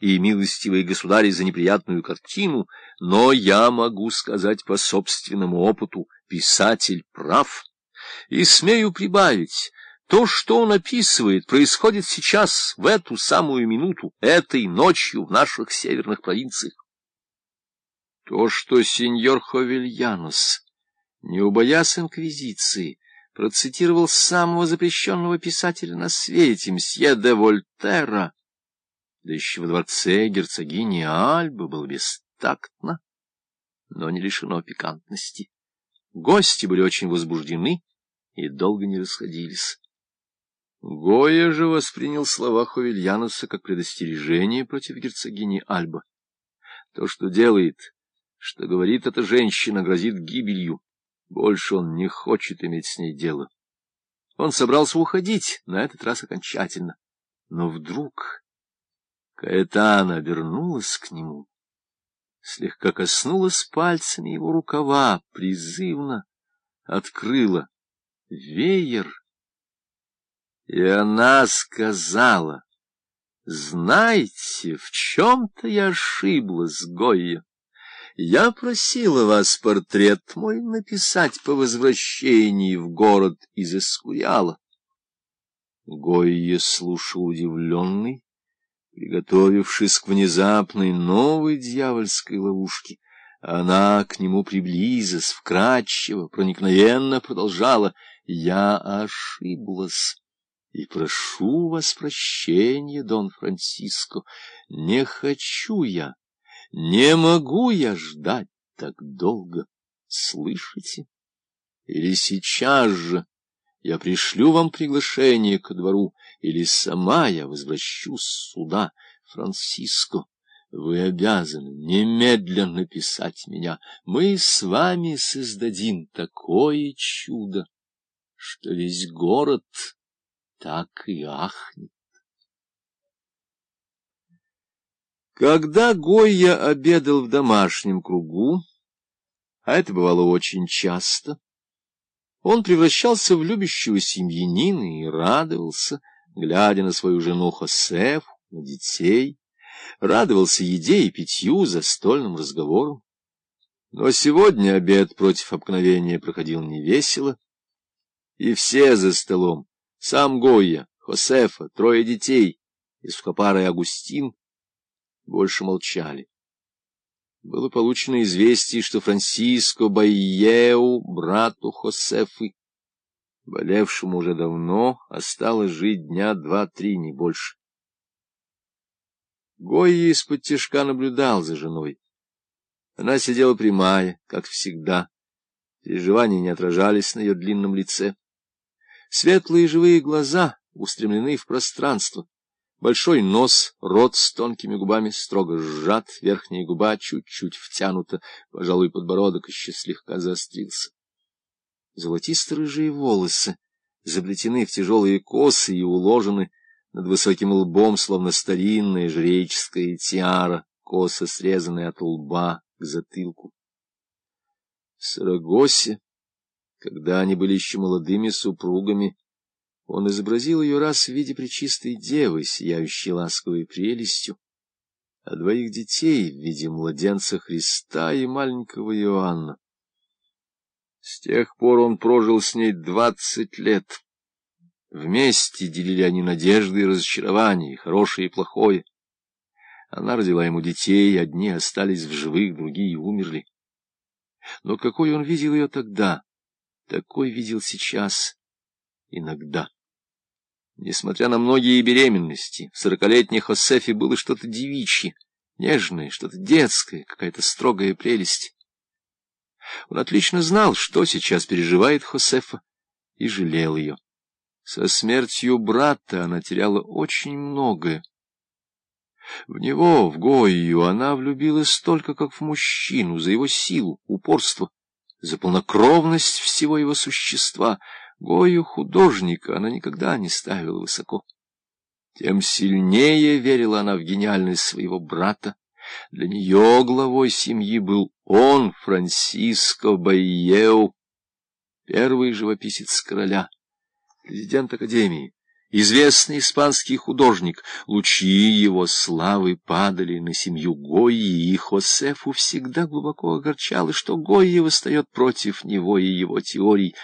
и милостивые государи за неприятную картину, но я могу сказать по собственному опыту, писатель прав. И смею прибавить, то, что он описывает, происходит сейчас, в эту самую минуту, этой ночью в наших северных провинциях. То, что сеньор Ховельянос, не убоясь инквизиции, процитировал самого запрещенного писателя на свете, мсье де Вольтера, да еще в дворце герцогини Альбы был бестактно, но не лишено пикантности. Гости были очень возбуждены и долго не расходились. Гоя же воспринял слова Ховельянуса как предостережение против герцогини Альба. То, что делает, что говорит эта женщина, грозит гибелью. Больше он не хочет иметь с ней дело. Он собрался уходить, на этот раз окончательно. Но вдруг Каэтана обернулась к нему, слегка коснулась пальцами его рукава, призывно открыла веер. И она сказала, «Знаете, в чем-то я ошиблась, Гойя. Я просила вас портрет мой написать по возвращении в город из Эскуриала. Гойя слушал удивленный, приготовившись к внезапной новой дьявольской ловушке. Она к нему приблизилась, вкрадчиво, проникновенно продолжала. «Я ошиблась, и прошу вас прощения, Дон Франциско. Не хочу я не могу я ждать так долго, слышите? Или сейчас же я пришлю вам приглашение ко двору, или сама я возвращусь сюда, Франциско. Вы обязаны немедленно писать меня. Мы с вами создадим такое чудо, что весь город так и ахнет. Когда Гойя обедал в домашнем кругу, а это бывало очень часто, он превращался в любящего семьянина и радовался, глядя на свою жену Хосефу, на детей, радовался еде и питью, застольным разговорам. Но сегодня обед против обыкновения проходил невесело, и все за столом, сам Гойя, Хосефа, трое детей и сухопарый Агустин, больше молчали. Было получено известие, что Франсиско Байеу, брату Хосефы, болевшему уже давно, осталось жить дня два-три, не больше. Гойя из-под тяжка наблюдал за женой. Она сидела прямая, как всегда. Переживания не отражались на ее длинном лице. Светлые живые глаза устремлены в пространство. Большой нос, рот с тонкими губами строго сжат, верхняя губа чуть-чуть втянута, пожалуй, подбородок еще слегка заострился. Золотисто-рыжие волосы заплетены в тяжелые косы и уложены над высоким лбом, словно старинная жреческая тиара, косо срезанная от лба к затылку. В Сарагосе, когда они были еще молодыми супругами, он изобразил ее раз в виде пречистой девы, сияющей ласковой прелестью, а двоих детей в виде младенца Христа и маленького Иоанна. С тех пор он прожил с ней двадцать лет. Вместе делили они надежды и разочарования, и хорошее и плохое. Она родила ему детей, одни остались в живых, другие умерли. Но какой он видел ее тогда, такой видел сейчас, иногда. Несмотря на многие беременности, в сорокалетней Хосефе было что-то девичье, нежное, что-то детское, какая-то строгая прелесть. Он отлично знал, что сейчас переживает Хосефа, и жалел ее. Со смертью брата она теряла очень многое. В него, в Гою, она влюбилась столько, как в мужчину, за его силу, упорство, за полнокровность всего его существа — Гою художника она никогда не ставила высоко. Тем сильнее верила она в гениальность своего брата. Для нее главой семьи был он, Франсиско Байеу, первый живописец короля, президент Академии, известный испанский художник. Лучи его славы падали на семью Гойи, и Хосефу всегда глубоко огорчало, что Гойи восстает против него и его теорий.